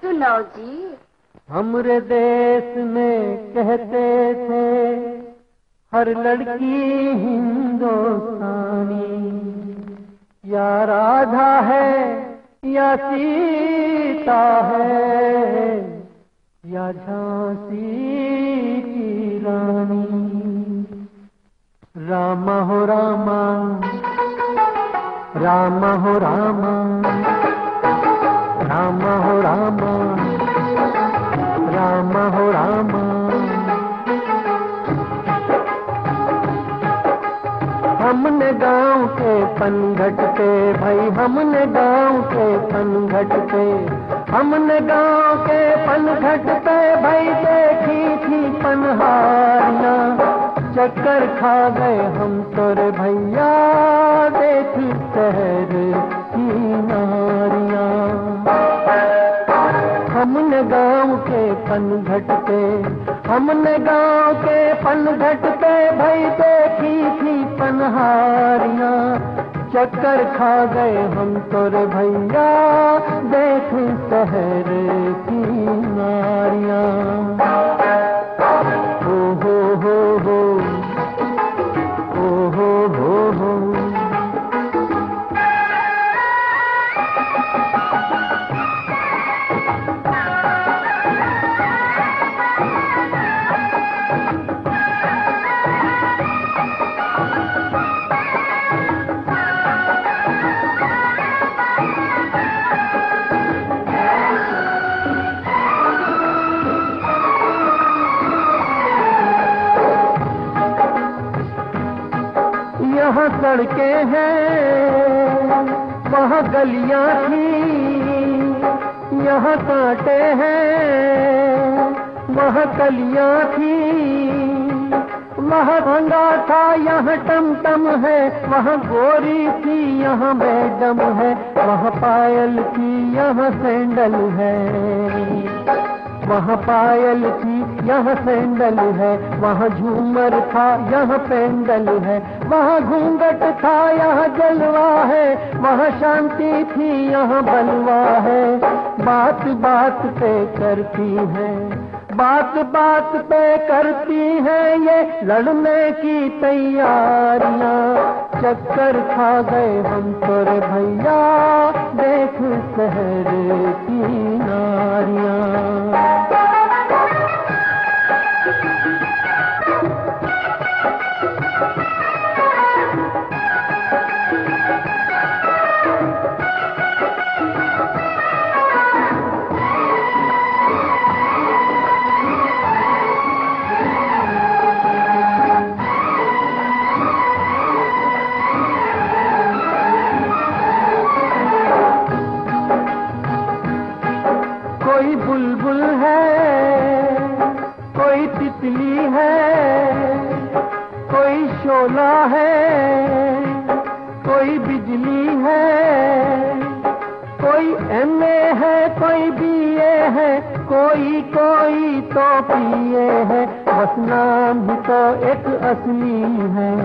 सुनाओ जी। हमरे देश में कहते थे, हर लड़की हिंदुस्तानी। या राधा है, या सीता है, या झांसी की रानी। राम हो रामा, राम हो रामा। हमने गाँव के पनघट पे भाई हमने गाँव के पनघट पे हमने गाँव के पनघट पे भाई देखी थी पनहारिया। चक्कर खा गए हम तोरे भैया, देखी शहर की नारिया। हमने गाँव के पनघट पे हमने गाँव के पनघट पे भाई देखी चक्कर खा गए हम तोरे भैया देख शहर की नारियाँ। यहाँ सड़के हैं, वहाँ गलियाँ थी, यहाँ कांटे हैं, वहाँ कलियाँ थी, वहाँ भंगा था, यहाँ टम टम है, वहाँ गोरी थी, यहाँ मैडम है, वहाँ पायल थी, यहाँ सैंडल है। वहाँ पायल थी यहाँ सैंडल है, वहाँ झूमर था यहाँ पेंडल है, वहाँ घूंघट था यहाँ जलवा है, वहाँ शांति थी यहाँ बलवा है। बात बात पे करती है, बात बात पे करती है ये लड़ने की तैयारियाँ। चक्कर खा गए हम तोरे भैया, देख शहर की नारियाँ। बिजली है। कोई एमए है, कोई बीए है, कोई कोई तो पिए है। बस नाम भी तो एक असली है।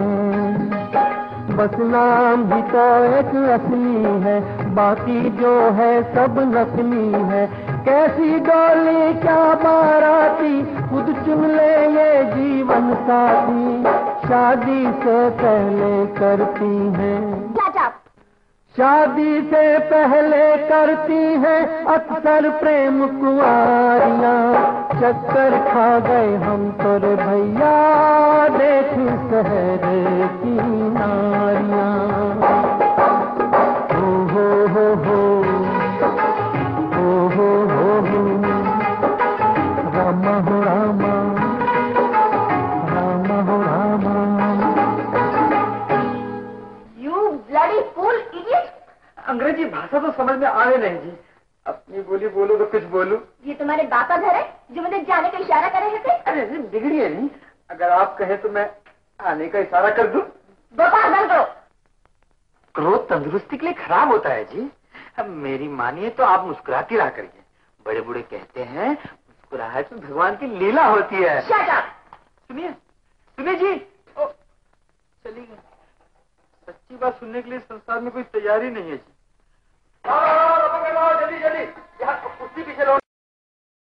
बस नाम भी तो एक असली है। बाकी जो है सब नकली है। कैसी डोली, क्या बाराती, खुद चुन ले ये जीवन साथी। शादी से पहले करती है. शादी से पहले करती है अक्सर प्रेम कुआरिया। चक्कर खा गए हम पर भैया। अंग्रेज़ी भाषा तो समझ में आवे नहीं जी। अपनी बोली बोलो तो कुछ बोलू। ये तुम्हारे बाप का घर है जो मुझे जाने का इशारा कर रहे थे? अरे नहीं बिगड़ी है नहीं। अगर आप कहें तो मैं आने का इशारा कर दूँ। बकवास बंद करो क्रोध तंदुरुस्ती के लिए खराब होता है जी। अब मेरी मानिए तो आप मुस्कुराती रहा करिए। बड़े बूढ़े कहते हैं मुस्कुराहट में भगवान की लीला होती है। सुनिए सुनिए जी। ओ, चली गई। सच्ची बात सुनने के लिए संसार में कोई तैयारी नहीं है जी।